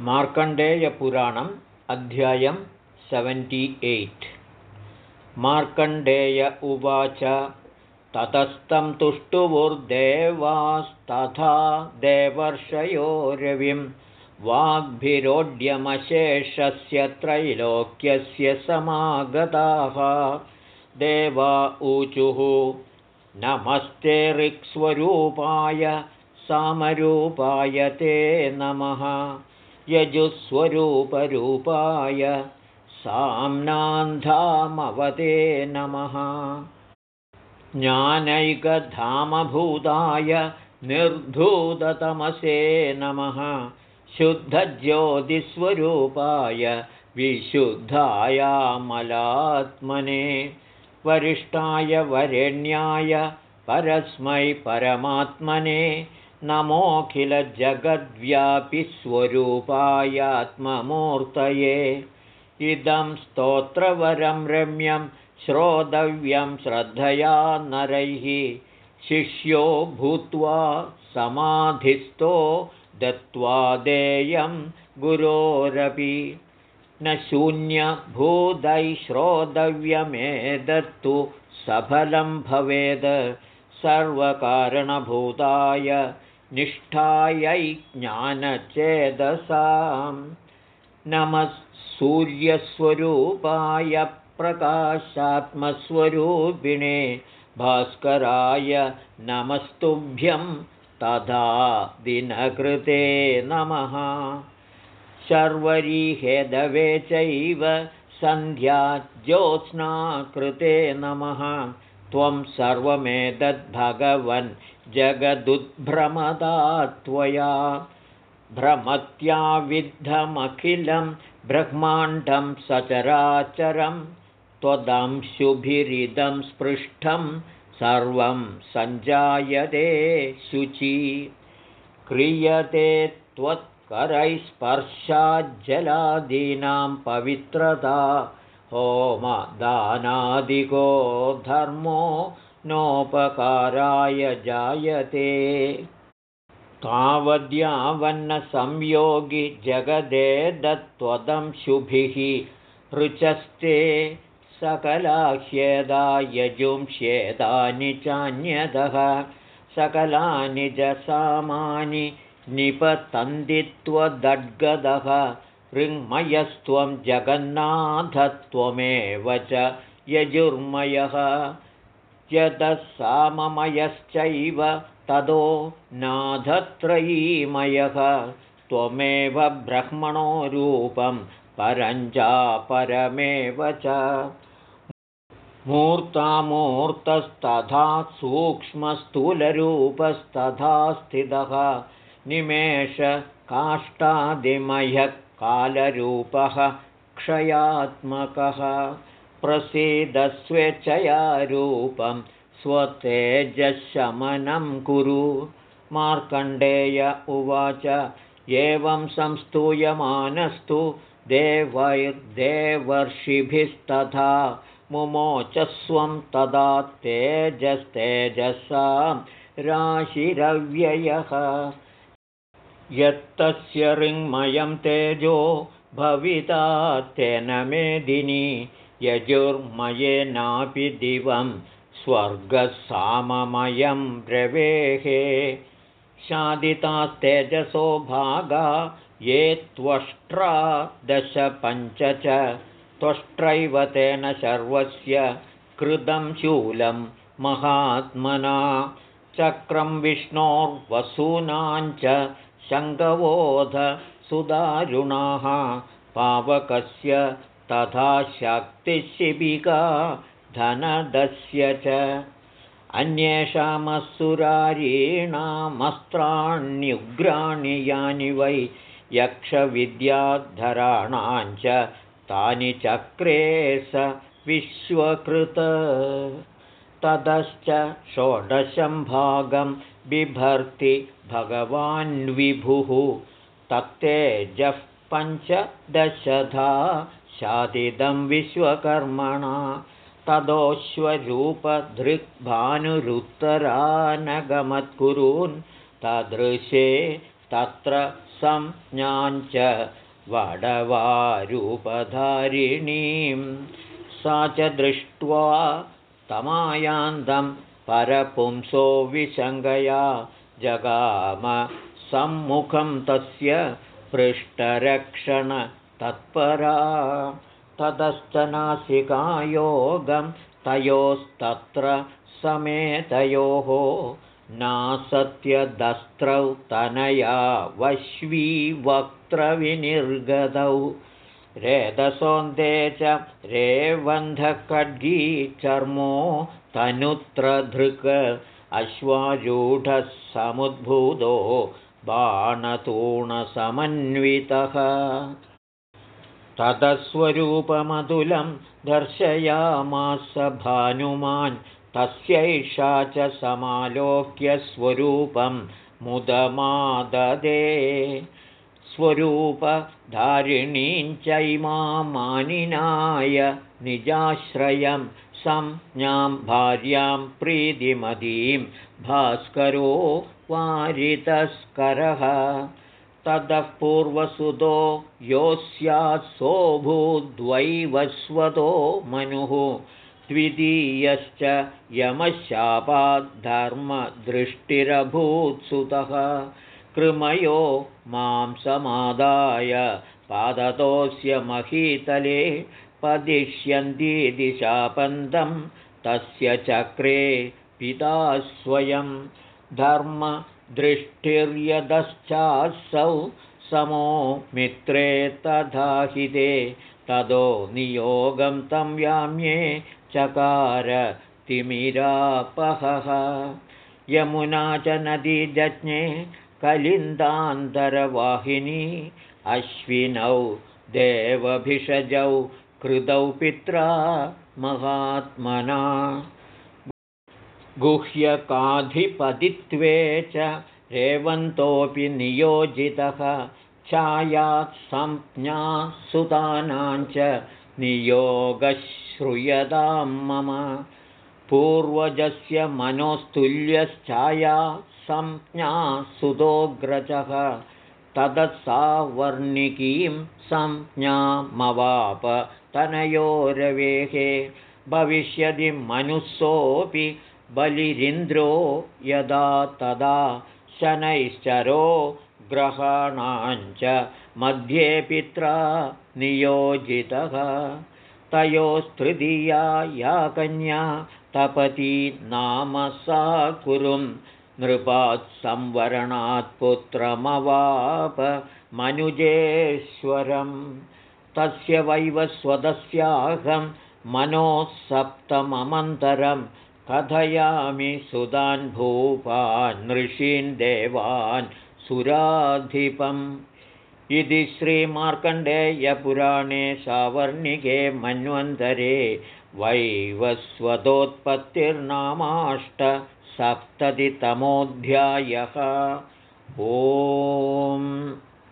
मार्कण्डेयपुराणम् अध्यायं seventy eight. Markandeya उवाच ततस्तं तुष्टुवुर्देवास्तथा देवर्षयो रविं वाग्भिरोड्यमशेषस्य त्रैलोक्यस्य समागताः। देवा ऊचुः नमस्ते ऋक्स्वरूपाय सामरूपाय ते नमः यजुस्वरूपरूपाय साम्नान्धामवते नमः। ज्ञानैकधामभूताय निर्धूततमसे नमः। शुद्धज्योतिस्वरूपाय विशुद्धायामलात्मने। वरिष्ठाय वरेण्याय परस्मै परमात्मने नमोऽखिलजगद्व्यापिस्वरूपायात्ममूर्तये इदं स्तोत्रवरं रम्यं श्रोतव्यं श्रद्धया नरैः। शिष्यो भूत्वा समाधिस्थो दत्त्वा देयं गुरोरपि। न शून्यभूतैः श्रोतव्यमेदत्तु सफलं भवेद्। सर्वकारणभूताय निष्ठायै ज्ञानचेदसां नमः सूर्यस्वरूपाय प्रकाशात्मस्वरूपिणे भास्कराय नमस्तुभ्यं तथा दिनकृते नमः। शर्वरीहेदवे चैव सन्ध्या ज्योत्स्नाकृते नमः त्वं सर्वमेतद्भगवन् जगदुद्भ्रमदा त्वया। भ्रमत्याविद्धमखिलं ब्रह्माण्डं सचराचरं त्वदंशुभिरिदं स्पृष्टं सर्वं सञ्जायते शुचि। क्रियते त्वत्करैस्पर्शाज्जलादीनां पवित्रता होमदानादिको धर्मो नोपकाराय जायते। तावद्यावन्नसंयोगि जगदे दत्त्वदं शुभिः ऋचस्ते सकलाह्येदा यजुंश्येदानि चान्यदः। सकलानि जसामानि निपतन्दित्वदड्गदः ऋङ्मयस्त्वं जगन्नाथत्वमेव च यजुर्मयः यतः साममयश्चैव तदो नाधत्रयीमयः त्वमेव ब्रह्मणो रूपं परञ्चापरमेव च मूर्तामूर्तस्तथा सूक्ष्मस्थूलरूपस्तथा स्थितः निमेषकाष्ठादिमयः कालरूपः क्षयात्मकः प्रसीदस्वेच्छया रूपं स्वतेजशमनं कुरु। मार्कण्डेय उवाच एवं संस्तूयमानस्तु देवैर्देवर्षिभिस्तथा मुमोचस्वं तदा तेजस्तेजसां राशिरव्ययः यत्तस्य ऋङ्मयं तेजो भविता तेन मेदिनी यजुर्मयेनापि दिवं स्वर्गसाममयं रवेः शादितास्तेजसो भागा ये त्वष्ट्रा दश पञ्च च त्वष्ट्रैव तेन सर्वस्य कृतं शूलं महात्मना। चक्रं विष्णोर्वसूनाञ्च शङ्गवोध सुदारुणाः पावकस्य तथा शक्तिशिबिका धनदस्य च। अन्येषामसुरारीणामस्त्राण्युग्राणि यानि वै यक्षविद्याधराणां च तानि चक्रे स विश्वकृत। ततश्च षोडशं भागं बिभर्ति भगवान्विभुः तत्तेजः पञ्चदशधा शादिदं विश्वकर्मणा तदोश्वरूपधृग्भानुरुत्तरानगमत्कुरून् तदृशे तत्र संज्ञाञ्च वडवारूपधारिणीं सा च दृष्ट्वा तमायान्तं परपुंसो विशङ्गया जगाम सम्मुखं तस्य पृष्ठरक्षणतत्परा। ततश्च नासिकायोगं तयोस्तत्र समेतयोः नासत्यदस्त्रौ तनया वश्वी रेदसोन्दे च रेवन्धखड्गी चर्मो तनुत्रधृक् अश्वारूढः समुद्भूतो बाणतूणसमन्वितः। ततस्वरूपमतुलं दर्शयामास भानुमान् तस्यैषा च समालोक्यस्वरूपं मुदमाददे स्वरूपधारिणीं चैमामानिनाय निजाश्रयं संज्ञां भार्यां प्रीतिमतीं भास्करो वारितस्करः। ततः पूर्वसुतो योऽस्यात्सोऽभूद्वैवस्वतो मनुः द्वितीयश्च यमशापाद्धर्मदृष्टिरभूत्सुतः कृमयो मां समादाय पादतोऽस्य महीतले पदिष्यन्तीति शापन्दं तस्य चक्रे पिता स्वयं धर्मदृष्टिर्यदश्चासौ समो मित्रे तथाहिते ततो नियोगं तं याम्ये चकार तिमिरापहः। यमुना च नदी जज्ञे कलिन्दान्तरवाहिनी अश्विनौ देवभिषजौ कृतौ पित्रा महात्मना। गुह्यकाधिपतित्वे च रेवन्तोऽपि नियोजितः छायात् संज्ञा सुतानां च नियोगश्रूयतां मम पूर्वजस्य मनोस्तुल्यश्चाया संज्ञा सुतोऽग्रजः तदत्सावर्णिकीं संज्ञामवाप। तनयोरवेः भविष्यति मनुःसोऽपि बलिरिन्द्रो यदा तदा शनैश्चरो ग्रहाणाञ्च मध्ये पित्रा नियोजितः। तयोस्तृतीया या कन्या तपती नाम सा कुरुं नृपात्संवरणात् पुत्रमवाप मनुजेश्वरं। तस्य वैवस्वतस्याहं मनोः सप्तममन्तरं कथयामि सुधान् भूपान् ऋषीन् देवान् सुराधिपम्। इति श्रीमार्कण्डेयपुराणे सावर्णिके मन्वन्तरे वैवस्वतोत्पत्तिर्नामाष्टसप्ततितमोऽध्यायः ओम्